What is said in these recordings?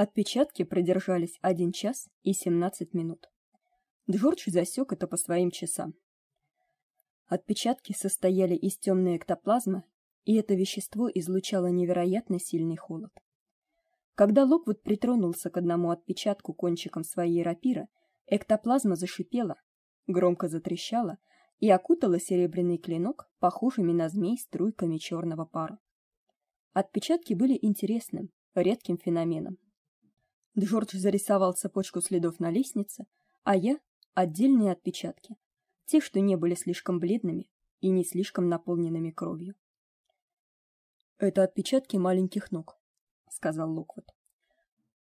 Отпечатки продержались 1 час и 17 минут. Джордж засек это по своим часам. Отпечатки состояли из темной эктоплазмы, и это вещество излучало невероятно сильный холод. Когда Локвуд притронулся к одному отпечатку кончиком своей рапиры, эктоплазма зашипела, громко затрещала и окутала серебряный клинок похожими на змей струйками черного пара. Отпечатки были интересным, редким феноменом. Джордж зарисовал цепочку следов на лестнице, а я отдельные отпечатки, те, что не были слишком бледными и не слишком наполненными кровью. Это отпечатки маленьких ног, сказал Локвуд.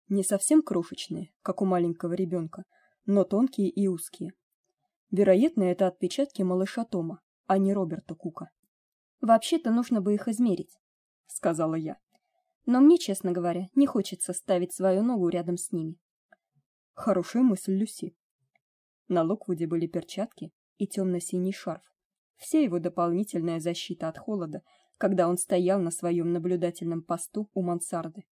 Не совсем крошечные, как у маленького ребенка, но тонкие и узкие. Вероятно, это отпечатки малыша Тома, а не Роберта Кука. Вообще-то нужно бы их измерить, сказала я. Но мне, честно говоря, не хочется ставить свою ногу рядом с ними. Хорошая мысль, Люси. На Локвуде были перчатки и темно синий шарф. Вся его дополнительная защита от холода, когда он стоял на своем наблюдательном посту у мансарды.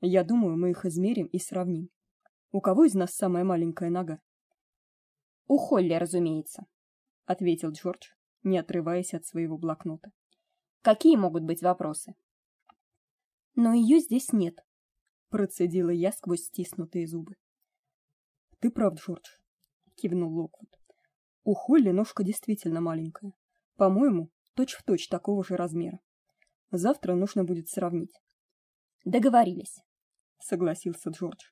Я думаю, мы их измерим и сравним. У кого из нас самая маленькая нога? У Холли, разумеется, ответил Джордж, не отрываясь от своего блокнота. Какие могут быть вопросы? Но ее здесь нет, процедила я сквозь стиснутые зубы. Ты прав, Джордж, кивнул Локвуд. У Холли ножка действительно маленькая. По-моему, точь-в-точь такого же размера. Завтра нужно будет сравнить. Договорились, согласился Джордж.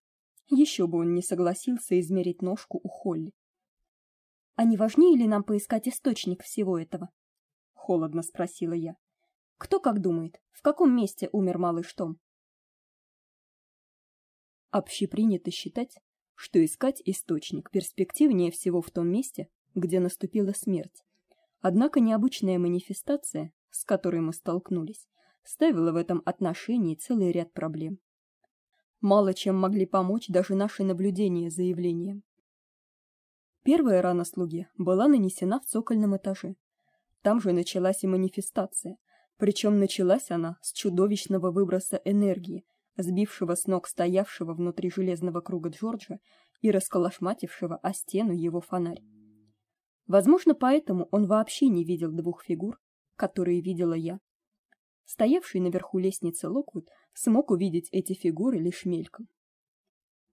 Еще бы он не согласился измерить ножку у Холли. А не важнее ли нам поискать источник всего этого? холодно спросила я. Кто как думает, в каком месте умер малыш Том? Общепринято считать, что искать источник перспективнее всего в том месте, где наступила смерть. Однако необычная манифестация, с которой мы столкнулись, ставила в этом отношении целый ряд проблем. Мало чем могли помочь даже наши наблюдения за явлением. Первая рана слуги была нанесена в цокольном этаже. Там же началась и манифестация, причем началась она с чудовищного выброса энергии, сбившего с ног стоявшего внутри железного круга Джорджа и расколошматившего о стену его фонарь. Возможно, поэтому он вообще не видел двух фигур, которые видела я. Стоявший наверху лестницы Локвуд смог увидеть эти фигуры лишь мельком.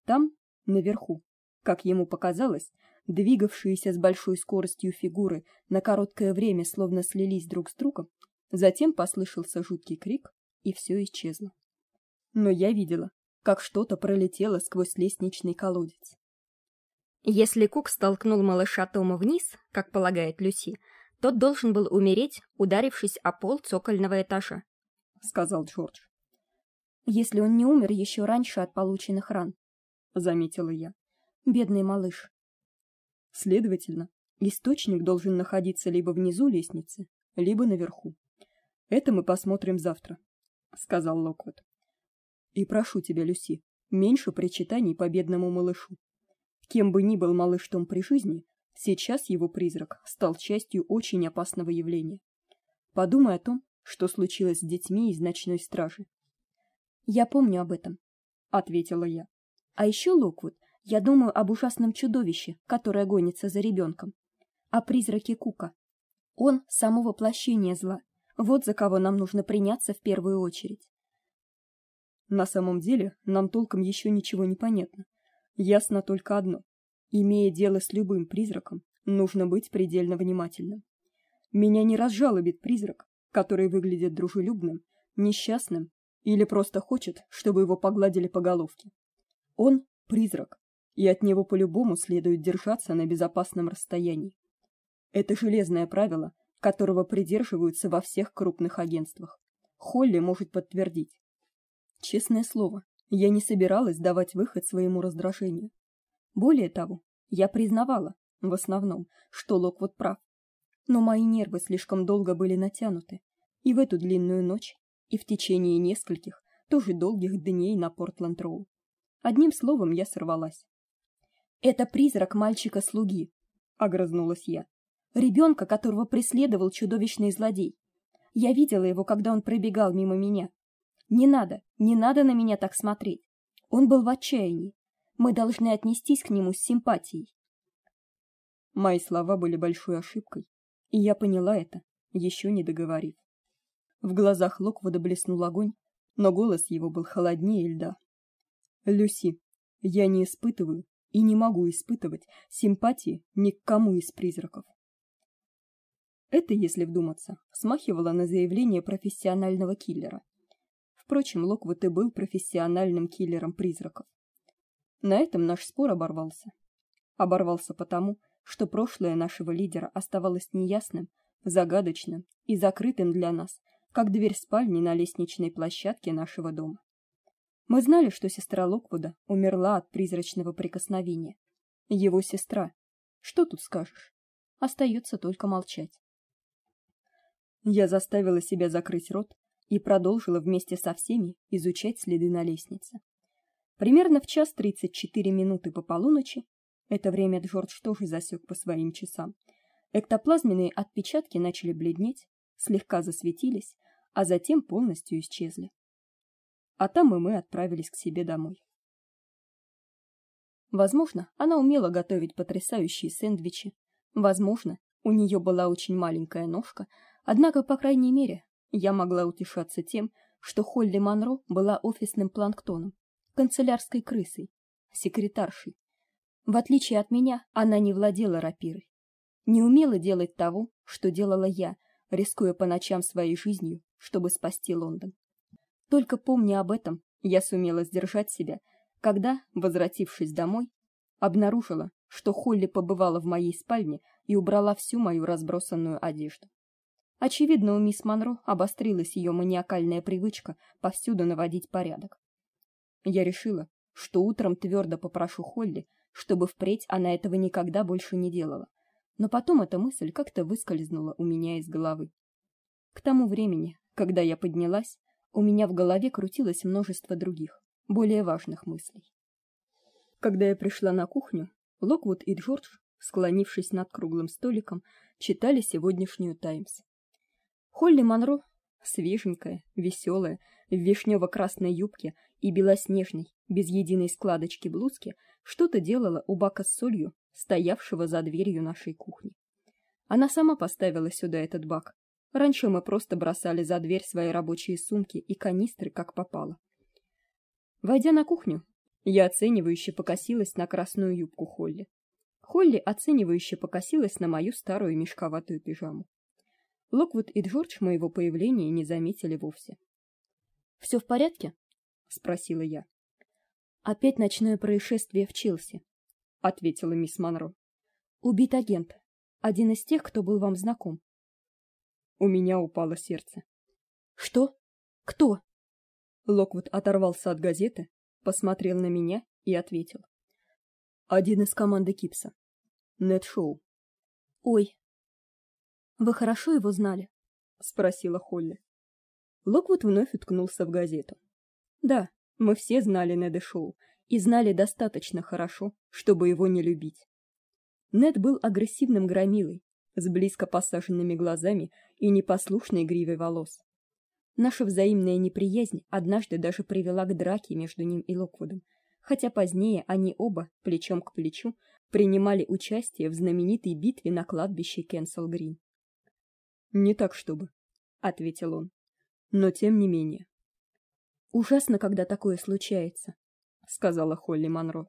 Там, наверху, как ему показалось, двигавшиеся с большой скоростью фигуры на короткое время словно слились друг с другом, Затем послышался жуткий крик, и все исчезло. Но я видела, как что-то пролетело сквозь лестничный колодец. Если Кук столкнул малыша Тома вниз, как полагает Люси, тот должен был умереть, ударившись о пол цокольного этажа, сказал Джордж. Если он не умер еще раньше от полученных ран, заметила я. Бедный малыш. Следовательно, источник должен находиться либо внизу лестницы, либо наверху. Это мы посмотрим завтра, сказал Локвуд. И прошу тебя, Люси, меньше причитаний по бедному малышу. Кем бы ни был малыш Том при жизни, сейчас его призрак стал частью очень опасного явления. Подумай о том, что случилось с детьми из ночной стражи. Я помню об этом, ответила я. А еще Локвуд, я думаю об ужасном чудовище, которое гонится за ребенком, о призраке Кука. Он само воплощение зла, вот за кого нам нужно приняться в первую очередь. На самом деле, нам толком еще ничего не понятно. Ясно только одно: имея дело с любым призраком, нужно быть предельно внимательным. Меня не разжалобит призрак, который выглядит дружелюбным, несчастным или просто хочет, чтобы его погладили по головке. Он призрак, и от него по-любому следует держаться на безопасном расстоянии. Это железное правило, которого придерживаются во всех крупных агентствах. Холли может подтвердить. Честное слово, я не собиралась давать выход своему раздражению. Более того, я признавала, в основном, что Локвуд прав. Но мои нервы слишком долго были натянуты, и в эту длинную ночь, и в течение нескольких, тоже долгих дней на Портленд-Роу. Одним словом, я сорвалась. Это призрак мальчика-слуги, огрызнулась я ребенка, которого преследовал чудовищный злодей. Я видела его, когда он пробегал мимо меня. Не надо, не надо на меня так смотреть. Он был в отчаянии. Мы должны отнестись к нему с симпатией. Мои слова были большой ошибкой, и я поняла это, еще не договорив. В глазах Локвуда блеснул огонь, но голос его был холоднее льда. Люси, я не испытываю и не могу испытывать симпатии ни к кому из призраков. Это, если вдуматься, смахивало на заявление профессионального киллера. Впрочем, Локвуд и был профессиональным киллером призраков. На этом наш спор оборвался. Оборвался потому, что прошлое нашего лидера оставалось неясным, загадочным и закрытым для нас, как дверь спальни на лестничной площадке нашего дома. Мы знали, что сестра Локвуда умерла от призрачного прикосновения. Его сестра. Что тут скажешь? Остается только молчать. Я заставила себя закрыть рот и продолжила вместе со всеми изучать следы на лестнице. Примерно в час тридцать четыре минуты по полуночи, это время Джордж тоже засек по своим часам, эктоплазменные отпечатки начали бледнеть, слегка засветились, а затем полностью исчезли. А там и мы отправились к себе домой. Возможно, она умела готовить потрясающие сэндвичи. Возможно, у нее была очень маленькая ножка, однако, по крайней мере, я могла утешаться тем, что Холли Манро была офисным планктоном, канцелярской крысой, секретаршей. В отличие от меня, она не владела рапирой, не умела делать того, что делала я, рискуя по ночам своей жизнью, чтобы спасти Лондон. Только помня об этом, я сумела сдержать себя, когда, возвратившись домой, обнаружила, что Холли побывала в моей спальне и убрала всю мою разбросанную одежду. Очевидно, у мисс Манро обострилась ее маниакальная привычка повсюду наводить порядок. Я решила, что утром твердо попрошу Холли, чтобы впредь она этого никогда больше не делала. Но потом эта мысль как-то выскользнула у меня из головы. К тому времени, когда я поднялась, у меня в голове крутилось множество других, более важных мыслей. Когда я пришла на кухню, Локвуд и Джордж, склонившись над круглым столиком, читали сегодняшнюю Таймс. Холли Манро, свеженькая, веселая, в вишнево-красной юбке и белоснежной, без единой складочки блузке, что-то делала у бака с солью, стоявшего за дверью нашей кухни. Она сама поставила сюда этот бак. Раньше мы просто бросали за дверь свои рабочие сумки и канистры, как попало. Войдя на кухню, я оценивающе покосилась на красную юбку Холли. Холли оценивающе покосилась на мою старую мешковатую пижаму. Локвуд и Джордж моего появления не заметили вовсе. Все в порядке? спросила я. Опять ночное происшествие в Челси, ответила мисс Манро. Убит агент, один из тех, кто был вам знаком. У меня упало сердце. Что? Кто? Локвуд оторвался от газеты, посмотрел на меня и ответил: Один из команды Кипса. Нет Шоу. Ой, вы хорошо его знали? спросила Холли. Локвуд вновь уткнулся в газету. Да, мы все знали Неда Шоу и знали достаточно хорошо, чтобы его не любить. Нед был агрессивным громилой, с близко посаженными глазами и непослушной гривой волос. Наша взаимная неприязнь однажды даже привела к драке между ним и Локвудом, хотя позднее они оба, плечом к плечу, принимали участие в знаменитой битве на кладбище Кенсел-Грин. Не так чтобы, ответил он. Но тем не менее. Ужасно, когда такое случается, сказала Холли Манро.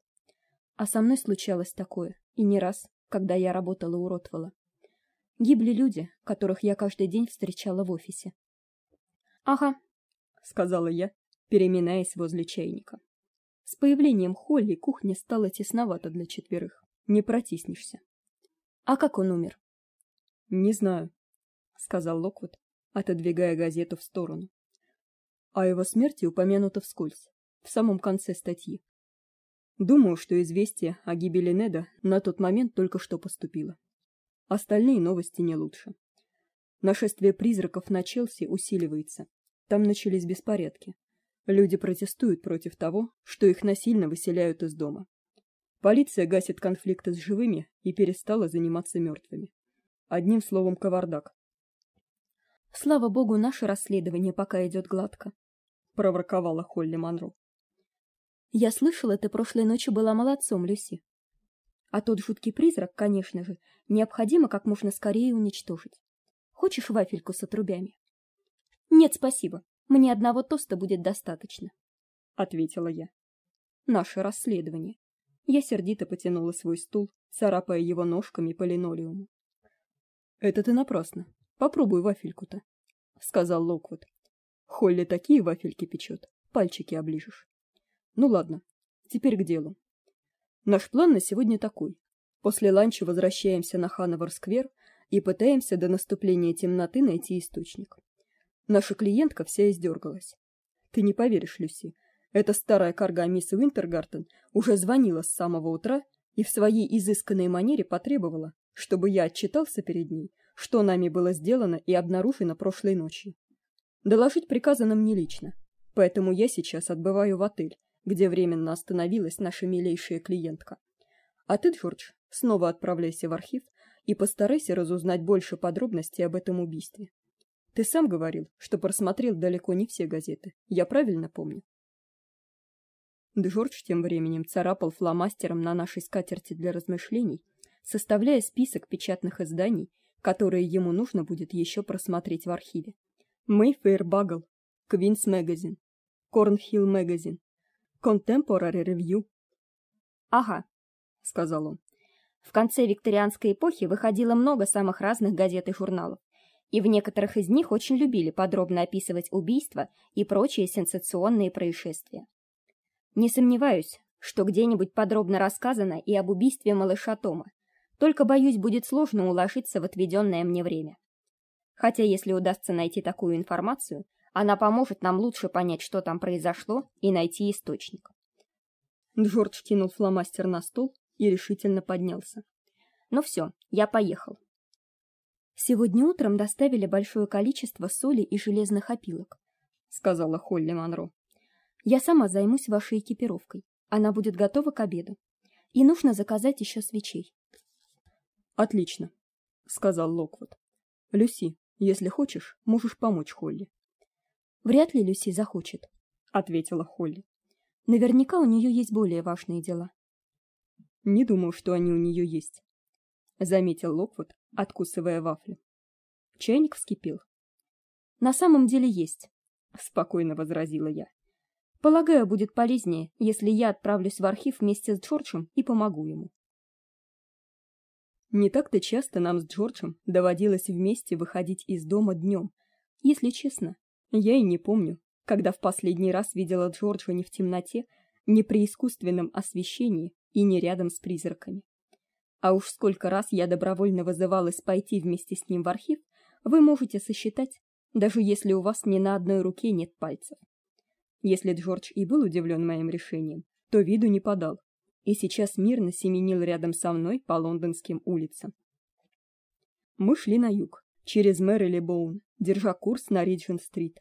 А со мной случалось такое, и не раз, когда я работала у Ротвелла. Гибли люди, которых я каждый день встречала в офисе. Ага, сказала я, переминаясь возле чайника. С появлением Холли кухня стала тесновата для четверых. Не протиснешься. А как он умер? Не знаю, сказал Локвуд, отодвигая газету в сторону. А его смерти упомянуто вскользь, в самом конце статьи. Думаю, что известие о гибели Неда на тот момент только что поступило. Остальные новости не лучше. Нашествие призраков на Челси усиливается. Там начались беспорядки. Люди протестуют против того, что их насильно выселяют из дома. Полиция гасит конфликты с живыми и перестала заниматься мертвыми. Одним словом, кавардак. Слава богу, наше расследование пока идет гладко, проворковала Холли Манро. Я слышала, ты прошлой ночью была молодцом, Люси. А тот жуткий призрак, конечно же, необходимо как можно скорее уничтожить. Хочешь вафельку с отрубями? Нет, спасибо. Мне одного тоста будет достаточно, ответила я. Наше расследование. Я сердито потянула свой стул, царапая его ножками по линолеуму. Это ты напрасно. Попробуй вафельку-то, сказал Локвуд. Холли такие вафельки печет, пальчики оближешь. Ну ладно, теперь к делу. Наш план на сегодня такой: после ланча возвращаемся на Хановер-сквер и пытаемся до наступления темноты найти источник. Наша клиентка вся издергалась. Ты не поверишь, Люси, эта старая карга мисс Уинтергартен уже звонила с самого утра и в своей изысканной манере потребовала, чтобы я отчитался перед ней, что нами было сделано и обнаружено прошлой ночью. Доложить приказано мне лично, поэтому я сейчас отбываю в отель, где временно остановилась наша милейшая клиентка. А ты, Джордж, снова отправляйся в архив и постарайся разузнать больше подробностей об этом убийстве. Ты сам говорил, что просмотрел далеко не все газеты. Я правильно помню? Джордж тем временем царапал фломастером на нашей скатерти для размышлений, составляя список печатных изданий, которые ему нужно будет еще просмотреть в архиве. Mayfair Bugle, Queen's Magazine, Cornhill Magazine, Contemporary Review. Ага, сказал он. В конце викторианской эпохи выходило много самых разных газет и журналов, и в некоторых из них очень любили подробно описывать убийства и прочие сенсационные происшествия. Не сомневаюсь, что где-нибудь подробно рассказано и об убийстве малыша Тома. Только боюсь, будет сложно уложиться в отведенное мне время. Хотя если удастся найти такую информацию, она поможет нам лучше понять, что там произошло, и найти источник. Джордж кинул фломастер на стол и решительно поднялся. Ну все, я поехал. Сегодня утром доставили большое количество соли и железных опилок, сказала Холли Монро. Я сама займусь вашей экипировкой. Она будет готова к обеду. И нужно заказать еще свечей. Отлично, сказал Локвуд. Люси, если хочешь, можешь помочь Холли. Вряд ли Люси захочет, ответила Холли. Наверняка у нее есть более важные дела. Не думаю, что они у нее есть, заметил Локвуд, откусывая вафлю. Чайник вскипел. На самом деле есть, спокойно возразила я. Полагаю, будет полезнее, если я отправлюсь в архив вместе с Джорджем и помогу ему. Не так-то часто нам с Джорджем доводилось вместе выходить из дома днем. Если честно, я и не помню, когда в последний раз видела Джорджа не в темноте, не при искусственном освещении и не рядом с призраками. А уж сколько раз я добровольно вызывалась пойти вместе с ним в архив, вы можете сосчитать, даже если у вас ни на одной руке нет пальцев. Если Джордж и был удивлен моим решением, то виду не подал, и сейчас мирно семенил рядом со мной по лондонским улицам. Мы шли на юг, через Мэрили-Боун, держа курс на Риджент-стрит.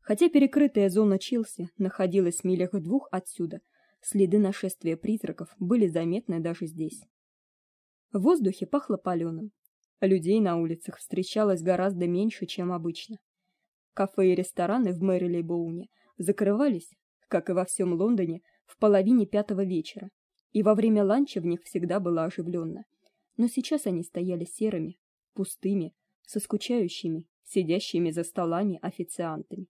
Хотя перекрытая зона Челси находилась в милях в двух отсюда, следы нашествия призраков были заметны даже здесь. В воздухе пахло палёным. Людей на улицах встречалось гораздо меньше, чем обычно. Кафе и рестораны в Мэрили-Боуне закрывались, как и во всем Лондоне, в половине пятого вечера, и во время ланча в них всегда было оживленно. Но сейчас они стояли серыми, пустыми, со скучающими, сидящими за столами официантами.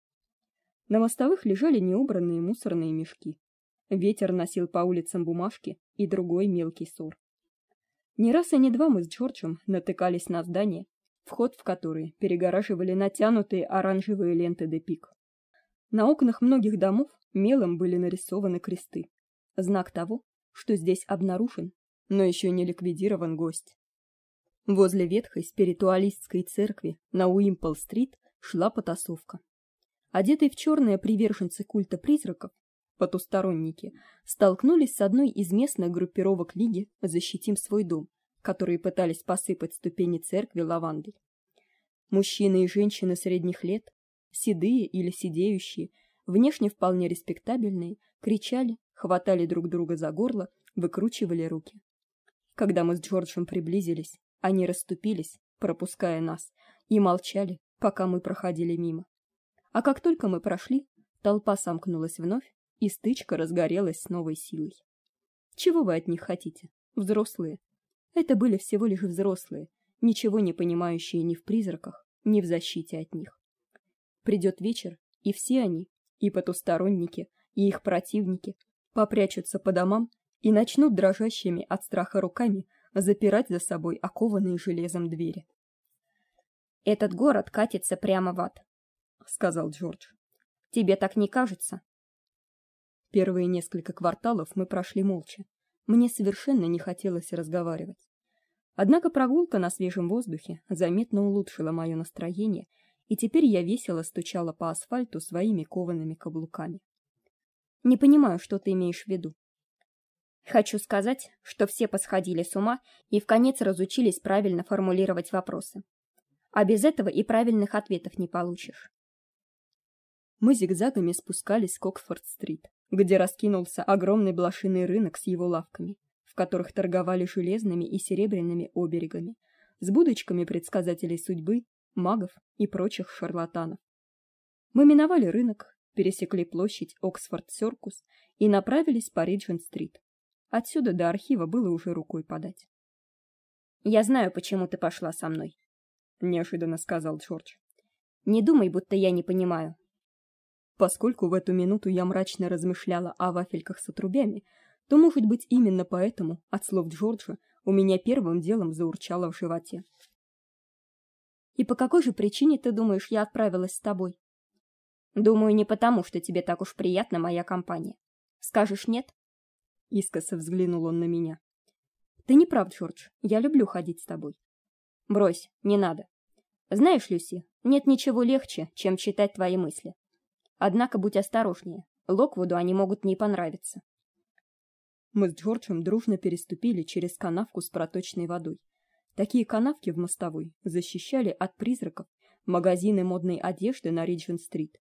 На мостовых лежали неубранные мусорные мешки. Ветер носил по улицам бумажки и другой мелкий сор. Не раз и не два мы с Джорджем натыкались на здания, вход в которые перегораживали натянутые оранжевые ленты де пик. На окнах многих домов мелом были нарисованы кресты, знак того, что здесь обнаружен, но еще не ликвидирован гость. Возле ветхой спиритуалистской церкви на Уимпл-стрит шла потасовка. Одетые в черное приверженцы культа призраков, потусторонники, столкнулись с одной из местных группировок лиги «Защитим свой дом», которые пытались посыпать ступени церкви лавандой. Мужчины и женщины средних лет, седые или сидеющие, внешне вполне респектабельные, кричали, хватали друг друга за горло, выкручивали руки. Когда мы с Джорджем приблизились, они расступились, пропуская нас, и молчали, пока мы проходили мимо. А как только мы прошли, толпа сомкнулась вновь, и стычка разгорелась с новой силой. Чего вы от них хотите? Взрослые. Это были всего лишь взрослые, ничего не понимающие ни в призраках, ни в защите от них. Придет вечер, и все они, и потусторонники, и их противники, попрячутся по домам и начнут дрожащими от страха руками запирать за собой окованные железом двери. Этот город катится прямо в ад, сказал Джордж. Тебе так не кажется? Первые несколько кварталов мы прошли молча. Мне совершенно не хотелось разговаривать. Однако прогулка на свежем воздухе заметно улучшила мое настроение, и теперь я весело стучала по асфальту своими коваными каблуками. Не понимаю, что ты имеешь в виду. Хочу сказать, что все посходили с ума и в конец разучились правильно формулировать вопросы. А без этого и правильных ответов не получишь. Мы зигзагами спускались к Оксфорд-стрит, где раскинулся огромный блошиный рынок с его лавками, в которых торговали железными и серебряными оберегами, с будочками предсказателей судьбы, магов и прочих шарлатанов. Мы миновали рынок, пересекли площадь Оксфорд-Сёркус и направились по Риджент-стрит. Отсюда до архива было уже рукой подать. Я знаю, почему ты пошла со мной, неожиданно сказал Джордж. Не думай, будто я не понимаю. Поскольку в эту минуту я мрачно размышляла о вафельках с отрубями, то, может быть, именно поэтому от слов Джорджа у меня первым делом заурчало в животе. И по какой же причине ты думаешь, я отправилась с тобой? Думаю, не потому, что тебе так уж приятна моя компания. Скажешь нет? Искоса взглянул он на меня. Ты не прав, Джордж. Я люблю ходить с тобой. Брось, не надо. Знаешь, Люси, нет ничего легче, чем читать твои мысли. Однако будь осторожнее. Локвуду они могут не понравиться. Мы с Джорджем дружно переступили через канавку с проточной водой. Такие канавки в мостовой защищали от призраков магазины модной одежды на Риджент-стрит.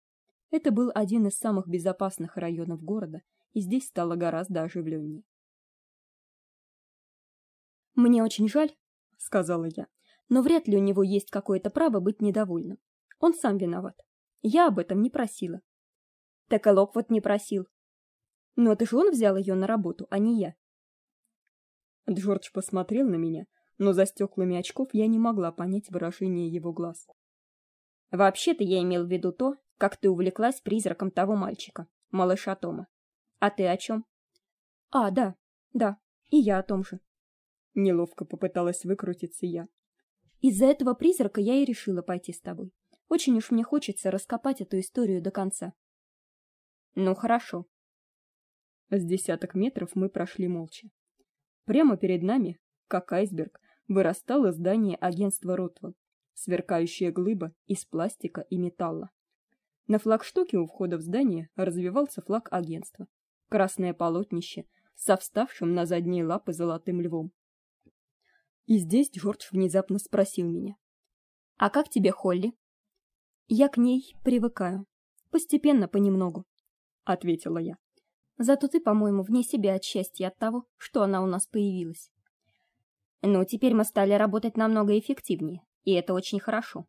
Это был один из самых безопасных районов города, и здесь стало гораздо оживленнее. Мне очень жаль, сказала я. Но вряд ли у него есть какое-то право быть недовольным. Он сам виноват. Я об этом не просила. Так и вот не просил. Но это же он взял ее на работу, а не я. Джордж посмотрел на меня, но за стеклами очков я не могла понять выражение его глаз. Вообще-то я имел в виду то, как ты увлеклась призраком того мальчика, малыша Тома. А ты о чем? А, да. Да. И я о том же. Неловко попыталась выкрутиться я. Из-за этого призрака я и решила пойти с тобой. Очень уж мне хочется раскопать эту историю до конца. Ну, хорошо. С десяток метров мы прошли молча. Прямо перед нами, как айсберг, вырастало здание агентства Ротвелл, сверкающая глыба из пластика и металла. На флагштоке у входа в здание развевался флаг агентства, красное полотнище со вставшим на задние лапы золотым львом. И здесь Джордж внезапно спросил меня: "А как тебе Холли?" "Я к ней привыкаю, постепенно, понемногу", ответила я. "Зато ты, по-моему, вне себя от счастья от того, что она у нас появилась". "Ну, теперь мы стали работать намного эффективнее, и это очень хорошо.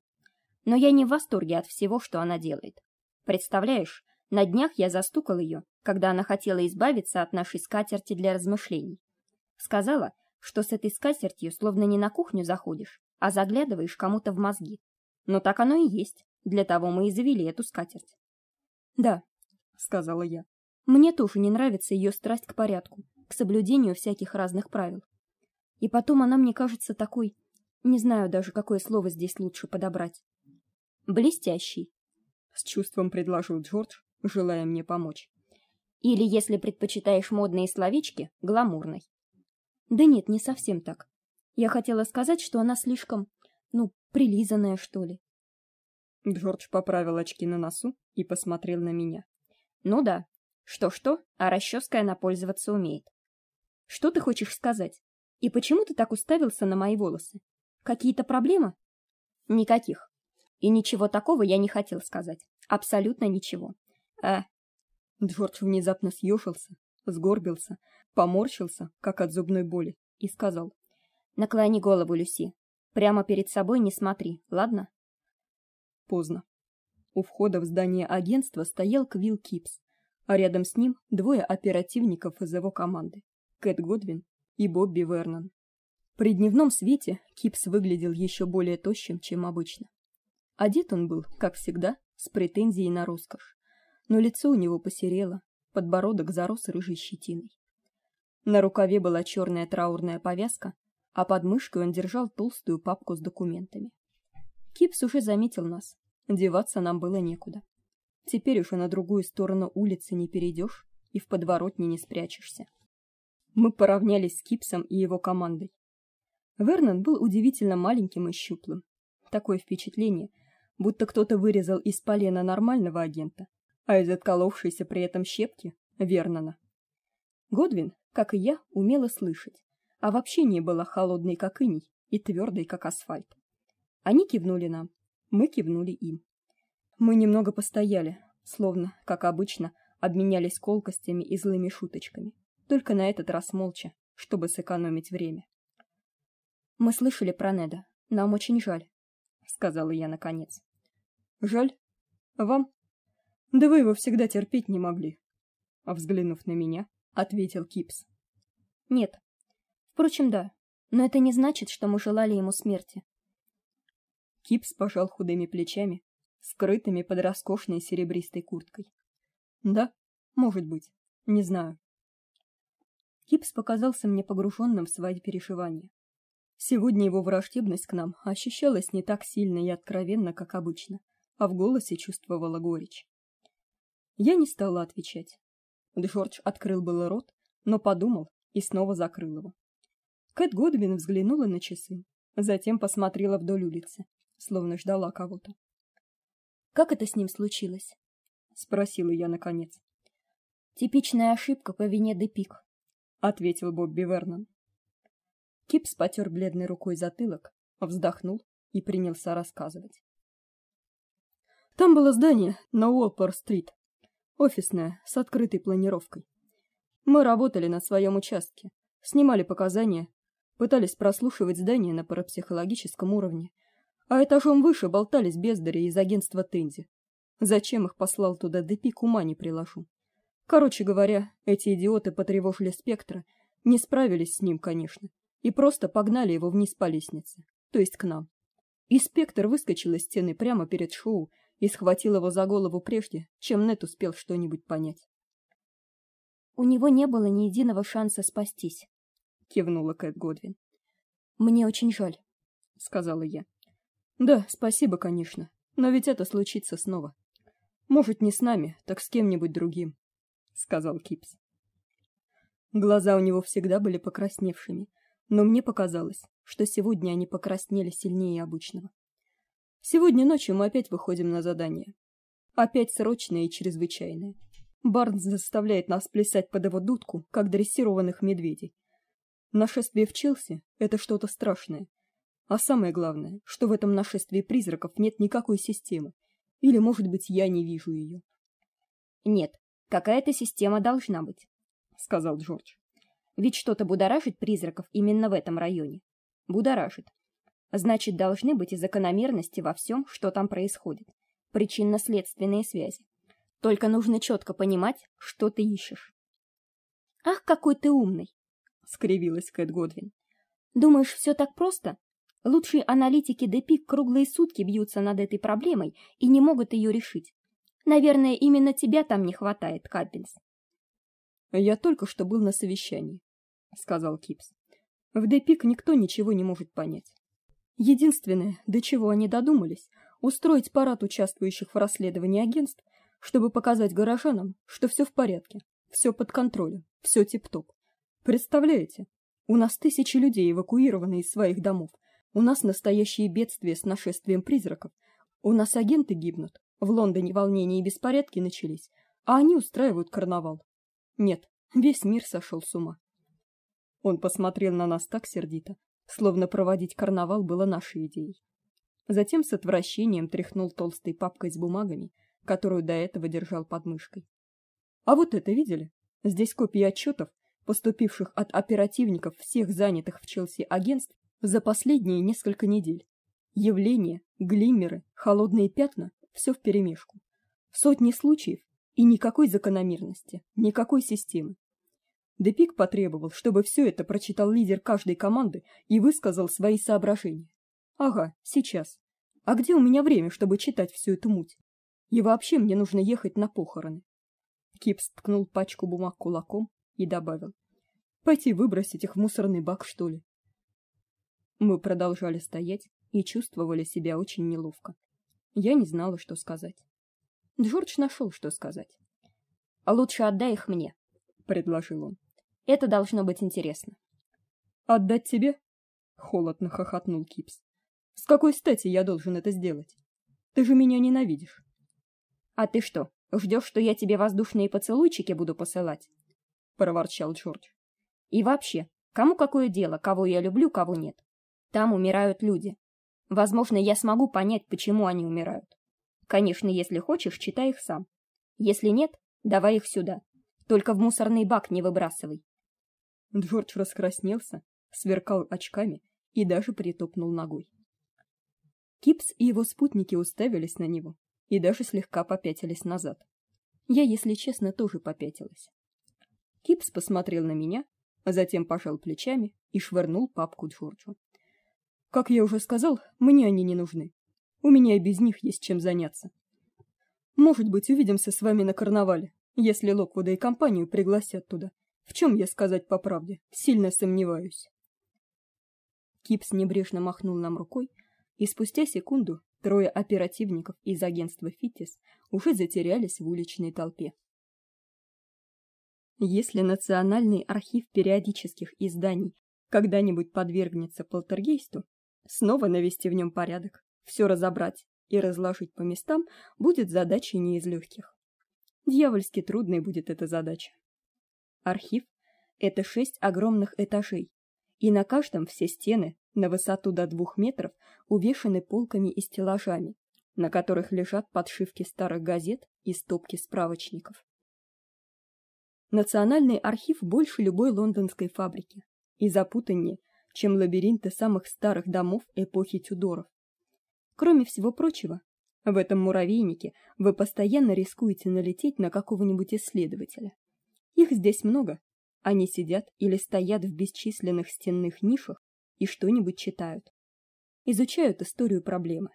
Но я не в восторге от всего, что она делает. Представляешь, на днях я застукал ее, когда она хотела избавиться от нашей скатерти для размышлений. Сказала, что с этой скатертью словно не на кухню заходишь, а заглядываешь кому-то в мозги. Но так оно и есть. Для того мы и завели эту скатерть. Да, сказала я. Мне тоже не нравится ее страсть к порядку, к соблюдению всяких разных правил. И потом она мне кажется такой, не знаю даже, какое слово здесь лучше подобрать. Блестящий, с чувством предложил Джордж, желая мне помочь. Или, если предпочитаешь модные словечки, гламурной. Да нет, не совсем так. Я хотела сказать, что она слишком, ну, прилизанная, что ли. Джордж поправил очки на носу и посмотрел на меня. Ну да. Что-что, а расческой она пользоваться умеет. Что ты хочешь сказать? И почему ты так уставился на мои волосы? Какие-то проблемы? Никаких. И ничего такого я не хотел сказать. Абсолютно ничего. Э, Джордж внезапно съежился, сгорбился, поморщился, как от зубной боли, и сказал: "Наклони голову, Люси. Прямо перед собой не смотри, ладно?" Поздно. У входа в здание агентства стоял Квилл Кипс, а рядом с ним двое оперативников из его команды: Кэт Годвин и Бобби Вернон. При дневном свете Кипс выглядел еще более тощим, чем обычно. Одет он был, как всегда, с претензией на роскошь, но лицо у него посерело, подбородок зарос рыжей щетиной. На рукаве была черная траурная повязка, а под мышкой он держал толстую папку с документами. Кипс уже заметил нас. Деваться нам было некуда. Теперь уже на другую сторону улицы не перейдешь и в подворотне не спрячешься. Мы поравнялись с Кипсом и его командой. Вернон был удивительно маленьким и щуплым. Такое впечатление, будто кто-то вырезал из полена нормального агента, а из отколовшейся при этом щепки Вернона. Годвин, как и я, умела слышать, а вообще не была холодной как иней и твердой как асфальт. Они кивнули нам, мы кивнули им. Мы немного постояли, словно, как обычно, обменялись колкостями и злыми шуточками, только на этот раз молча, чтобы сэкономить время. Мы слышали про Неда. Нам очень жаль, сказала я наконец. Жаль? Вам? Да вы его всегда терпеть не могли. А взглянув на меня, ответил Кипс. Нет. Впрочем, да. Но это не значит, что мы желали ему смерти. Кипс пожал худыми плечами, скрытыми под роскошной серебристой курткой. Да, может быть. Не знаю. Кипс показался мне погруженным в свои переживания. Сегодня его враждебность к нам ощущалась не так сильно и откровенно, как обычно, а в голосе чувствовала горечь. Я не стала отвечать. Джордж открыл было рот, но подумал и снова закрыл его. Кэт Годвин взглянула на часы, затем посмотрела вдоль улицы, словно ждала кого-то. Как это с ним случилось? спросила я наконец. Типичная ошибка по вине Депик, ответил Бобби Вернон. Кипс потер бледной рукой затылок, вздохнул и принялся рассказывать. Там было здание на Уолпор-стрит, офисное, с открытой планировкой. Мы работали на своем участке, снимали показания, пытались прослушивать здание на парапсихологическом уровне а этажом выше болтались бездари из агентства Тенди. Зачем их послал туда Депик, ума не приложу. Короче говоря, эти идиоты потревожили спектра, не справились с ним, конечно, и просто погнали его вниз по лестнице, то есть к нам. И спектр выскочил из стены прямо перед шоу и схватил его за голову прежде, чем Нет успел что-нибудь понять. У него не было ни единого шанса спастись, кивнула Кэт Годвин. Мне очень жаль, сказала я. Да, спасибо, конечно. Но ведь это случится снова. Может, не с нами, так с кем-нибудь другим, сказал Кипс. Глаза у него всегда были покрасневшими, но мне показалось, что сегодня они покраснели сильнее обычного. Сегодня ночью мы опять выходим на задание. Опять срочное и чрезвычайное. Барнс заставляет нас плясать под его дудку, как дрессированных медведей. Нашествие в Челси это что-то страшное. А самое главное, что в этом нашествии призраков нет никакой системы. Или, может быть, я не вижу ее. Нет, какая-то система должна быть, сказал Джордж. Ведь что-то будоражит призраков именно в этом районе. Будоражит. Значит, должны быть и закономерности во всем, что там происходит. Причинно-следственные связи. Только нужно четко понимать, что ты ищешь. Ах, какой ты умный, скривилась Кэт Годвин. Думаешь, все так просто? Лучшие аналитики Депик круглые сутки бьются над этой проблемой и не могут ее решить. Наверное, именно тебя там не хватает, Каппельс. Я только что был на совещании, сказал Кипс. В Депик никто ничего не может понять. Единственное, до чего они додумались, устроить парад участвующих в расследовании агентств, чтобы показать горожанам, что все в порядке, все под контролем, все тип-топ. Представляете? У нас тысячи людей эвакуированы из своих домов, у нас настоящие бедствия с нашествием призраков. У нас агенты гибнут. В Лондоне волнения и беспорядки начались, а они устраивают карнавал. Нет, весь мир сошел с ума. Он посмотрел на нас так сердито, словно проводить карнавал было нашей идеей. Затем с отвращением тряхнул толстой папкой с бумагами, которую до этого держал под мышкой. А вот это видели? Здесь копии отчетов, поступивших от оперативников всех занятых в Челси агентств за последние несколько недель. Явления, глиммеры, холодные пятна все вперемешку. Сотни случаев, И никакой закономерности, никакой системы. Депик потребовал, чтобы все это прочитал лидер каждой команды и высказал свои соображения. Ага, сейчас. А где у меня время, чтобы читать всю эту муть? И вообще мне нужно ехать на похороны. Кипс ткнул пачку бумаг кулаком и добавил: "Пойти выбросить их в мусорный бак, что ли?" Мы продолжали стоять и чувствовали себя очень неловко. Я не знала, что сказать. Джордж нашел, что сказать. «А лучше отдай их мне, предложил он. Это должно быть интересно. Отдать тебе? холодно хохотнул Кипс. С какой стати я должен это сделать? Ты же меня ненавидишь. А ты что, ждешь, что я тебе воздушные поцелуйчики буду посылать? проворчал Джордж. И вообще, кому какое дело, кого я люблю, кого нет? Там умирают люди. Возможно, я смогу понять, почему они умирают. Конечно, если хочешь, читай их сам. Если нет, давай их сюда. Только в мусорный бак не выбрасывай. Джордж раскраснелся, сверкал очками и даже притопнул ногой. Кипс и его спутники уставились на него и даже слегка попятились назад. Я, если честно, тоже попятилась. Кипс посмотрел на меня, а затем пожал плечами и швырнул папку Джорджу. Как я уже сказал, мне они не нужны. У меня и без них есть чем заняться. Может быть, увидимся с вами на карнавале, если Локвуда и компанию пригласят туда. В чем я сказать по правде? Сильно сомневаюсь. Кипс небрежно махнул нам рукой и спустя секунду трое оперативников из агентства Фитис уже затерялись в уличной толпе. Если Национальный архив периодических изданий когда-нибудь подвергнется полтергейсту, снова навести в нем порядок, все разобрать и разложить по местам будет задачей не из легких. Дьявольски трудной будет эта задача. Архив это шесть огромных этажей, и на каждом все стены на высоту до двух метров увешаны полками и стеллажами, на которых лежат подшивки старых газет и стопки справочников. Национальный архив больше любой лондонской фабрики и запутаннее, чем лабиринты самых старых домов эпохи Тюдоров. Кроме всего прочего, в этом муравейнике вы постоянно рискуете налететь на какого-нибудь исследователя. Их здесь много. Они сидят или стоят в бесчисленных стенных нишах и что-нибудь читают. Изучают историю проблемы.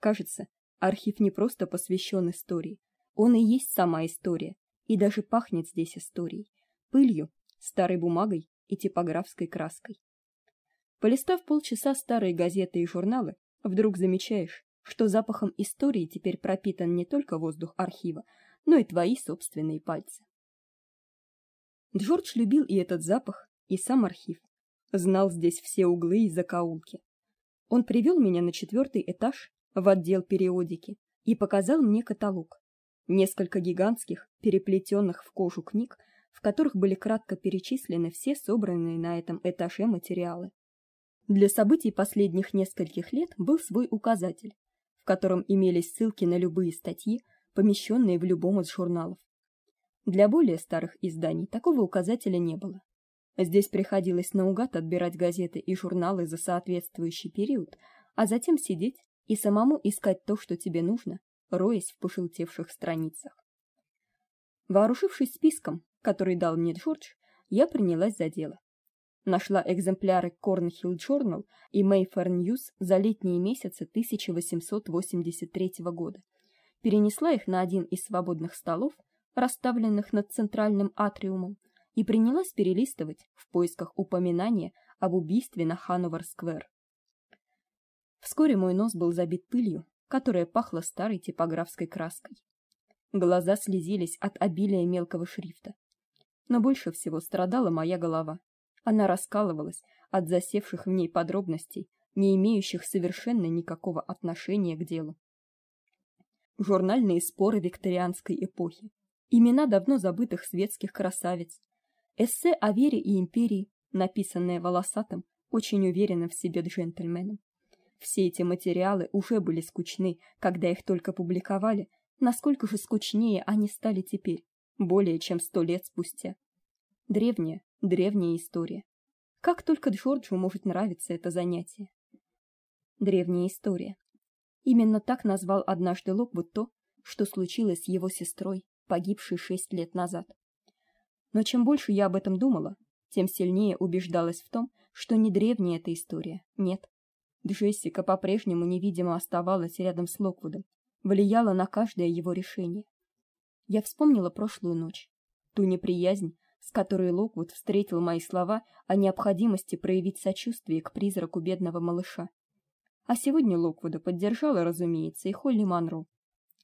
Кажется, архив не просто посвящен истории, он и есть сама история, и даже пахнет здесь историей, пылью, старой бумагой и типографской краской. Полистав полчаса старые газеты и журналы, вдруг замечаешь, что запахом истории теперь пропитан не только воздух архива, но и твои собственные пальцы. Джордж любил и этот запах, и сам архив знал здесь все углы и закоулки. Он привел меня на четвертый этаж в отдел периодики и показал мне каталог. Несколько гигантских, переплетенных в кожу книг, в которых были кратко перечислены все собранные на этом этаже материалы. Для событий последних нескольких лет был свой указатель, в котором имелись ссылки на любые статьи, помещенные в любом из журналов. Для более старых изданий такого указателя не было. Здесь приходилось наугад отбирать газеты и журналы за соответствующий период, а затем сидеть и самому искать то, что тебе нужно, роясь в пожелтевших страницах. Вооружившись списком, который дал мне Джордж, я принялась за дело. Нашла экземпляры Cornhill Journal и Mayfair News за летние месяцы 1883 года. Перенесла их на один из свободных столов, расставленных над центральным атриумом, и принялась перелистывать в поисках упоминания об убийстве на Хановер-сквер. Вскоре мой нос был забит пылью, которая пахла старой типографской краской. Глаза слезились от обилия мелкого шрифта. Но больше всего страдала моя голова. Она раскалывалась от засевших в ней подробностей, не имеющих совершенно никакого отношения к делу. Журнальные споры викторианской эпохи, имена давно забытых светских красавиц, Эссе о вере и империи, написанное волосатым, очень уверенным в себе джентльменом. Все эти материалы уже были скучны, когда их только публиковали, насколько же скучнее они стали теперь, более чем сто лет спустя. Древняя, древняя история. Как только Джорджу может нравиться это занятие. Древняя история. Именно так назвал однажды Локвуд то, что случилось с его сестрой, погибшей шесть лет назад. Но чем больше я об этом думала, тем сильнее убеждалась в том, что не древняя эта история. Нет. Джессика по-прежнему невидимо оставалась рядом с Локвудом, влияла на каждое его решение. Я вспомнила прошлую ночь, ту неприязнь, с которой Локвуд встретил мои слова о необходимости проявить сочувствие к призраку бедного малыша. А сегодня Локвуда поддержала, разумеется, и Холли Манро.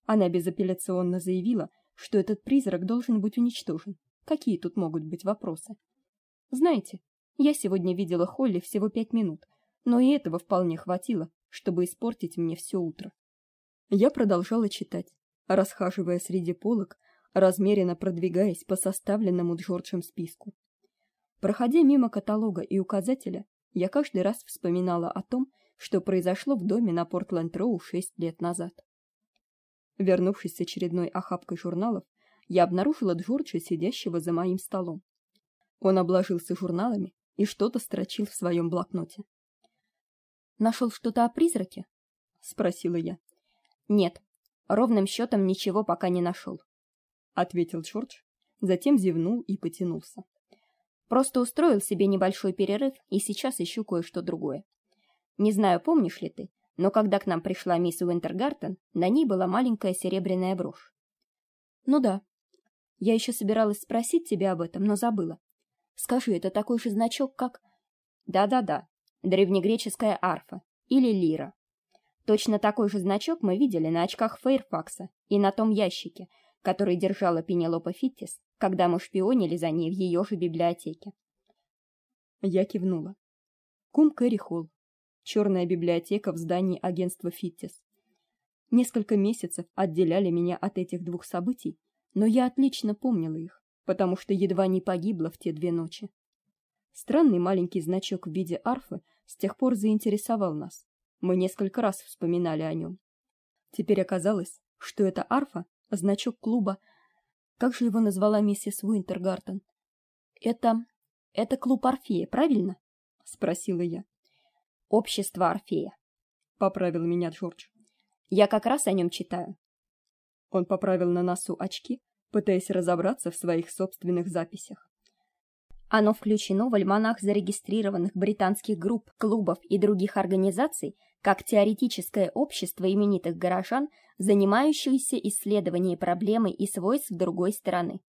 Она безапелляционно заявила, что этот призрак должен быть уничтожен. Какие тут могут быть вопросы? Знаете, я сегодня видела Холли всего пять минут, но и этого вполне хватило, чтобы испортить мне все утро. Я продолжала читать, расхаживая среди полок, размеренно продвигаясь по составленному Джорджем списку. Проходя мимо каталога и указателя, я каждый раз вспоминала о том, что произошло в доме на Портленд-Роу шесть лет назад. Вернувшись с очередной охапкой журналов, я обнаружила Джорджа, сидящего за моим столом. Он обложился журналами и что-то строчил в своем блокноте. Нашел что-то о призраке? спросила я. Нет, ровным счетом ничего пока не нашел, ответил Джордж, затем зевнул и потянулся. Просто устроил себе небольшой перерыв и сейчас ищу кое-что другое. Не знаю, помнишь ли ты, но когда к нам пришла мисс Уинтергартен, на ней была маленькая серебряная брошь. Ну да. Я еще собиралась спросить тебя об этом, но забыла. Скажи, это такой же значок, как Да-да-да. Древнегреческая арфа или лира. Точно такой же значок мы видели на очках Фейрфакса и на том ящике, который держала Пенелопа Фиттис, когда мы шпионили за ней в ее же библиотеке. Я кивнула. Кум Кэрри Холл, черная библиотека в здании агентства Фиттис. Несколько месяцев отделяли меня от этих двух событий, но я отлично помнила их, потому что едва не погибла в те две ночи. Странный маленький значок в виде арфы с тех пор заинтересовал нас. Мы несколько раз вспоминали о нем. Теперь оказалось, что это арфа значок клуба. Как же его назвала миссис Уинтергартен? Это это клуб Орфея, правильно? спросила я. Общество Орфея, поправил меня Джордж. Я как раз о нем читаю. Он поправил на носу очки, пытаясь разобраться в своих собственных записях. Оно включено в альманах зарегистрированных британских групп, клубов и других организаций как теоретическое общество именитых горожан, занимающееся исследованием проблемы и свойств другой стороны.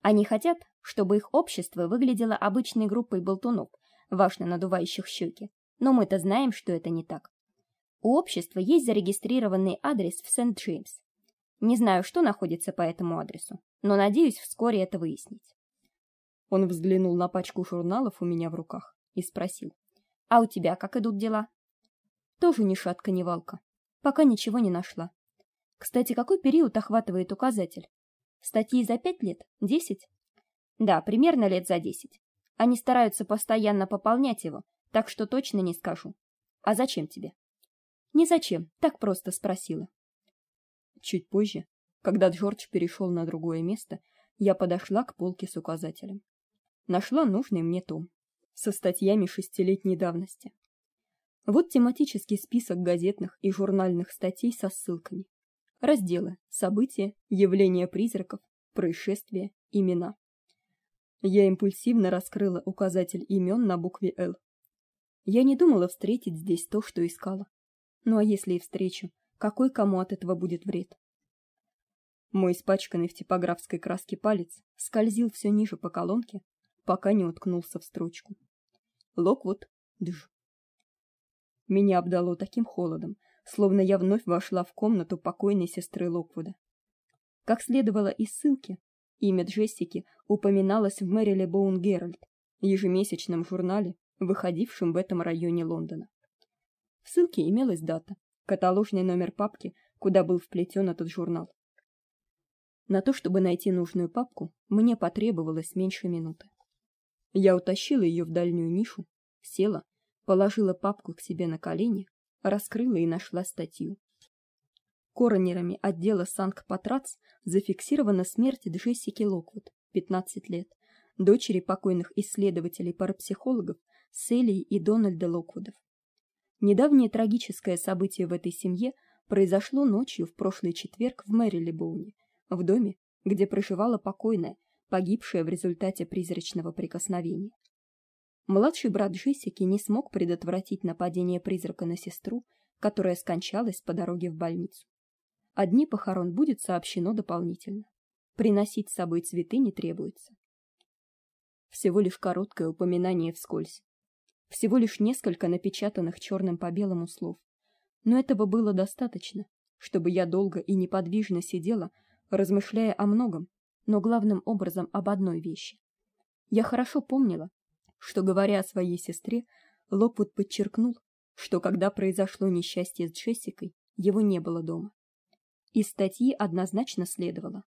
Они хотят, чтобы их общество выглядело обычной группой болтунов, важно надувающих щеки, но мы-то знаем, что это не так. У общества есть зарегистрированный адрес в Сент-Джеймс. Не знаю, что находится по этому адресу, но надеюсь вскоре это выяснить. Он взглянул на пачку журналов у меня в руках и спросил: "А у тебя как идут дела?" "Тоже ни шатка, ни валка. Пока ничего не нашла. Кстати, какой период охватывает указатель? Статьи за пять лет? Десять?» "Да, примерно лет за десять. Они стараются постоянно пополнять его, так что точно не скажу. А зачем тебе?" "Не зачем, так просто спросила." Чуть позже, когда Джордж перешел на другое место, я подошла к полке с указателем нашла нужный мне том со статьями шестилетней давности. Вот тематический список газетных и журнальных статей со ссылками. Разделы: события, явления призраков, происшествия, имена. Я импульсивно раскрыла указатель имен на букве Л. Я не думала встретить здесь то, что искала. Ну а если и встречу, какой кому от этого будет вред? Мой испачканный в типографской краске палец скользил все ниже по колонке, пока не уткнулся в строчку. Локвуд Дж. Меня обдало таким холодом, словно я вновь вошла в комнату покойной сестры Локвуда. Как следовало из ссылки, имя Джессики упоминалось в Мэриле Боун Геральт, ежемесячном журнале, выходившем в этом районе Лондона. В ссылке имелась дата, каталожный номер папки, куда был вплетен этот журнал. На то, чтобы найти нужную папку, мне потребовалось меньше минуты. Я утащила ее в дальнюю нишу, села, положила папку к себе на колени, раскрыла и нашла статью. Коронерами отдела Санкт-Патрац зафиксирована смерть Джессики Локвуд, 15 лет, дочери покойных исследователей-парапсихологов Селии и Дональда Локвудов. Недавнее трагическое событие в этой семье произошло ночью в прошлый четверг в Мэрилибоуне, в доме, где проживала покойная, погибшая в результате призрачного прикосновения. Младший брат Джессики не смог предотвратить нападение призрака на сестру, которая скончалась по дороге в больницу. Одни похорон будет сообщено дополнительно. Приносить с собой цветы не требуется. Всего лишь короткое упоминание вскользь. Всего лишь несколько напечатанных черным по белому слов. Но этого было достаточно, чтобы я долго и неподвижно сидела, размышляя о многом, но главным образом об одной вещи. Я хорошо помнила, что говоря о своей сестре, Локвуд подчеркнул, что когда произошло несчастье с Джессикой, его не было дома. Из статьи однозначно следовало: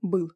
был.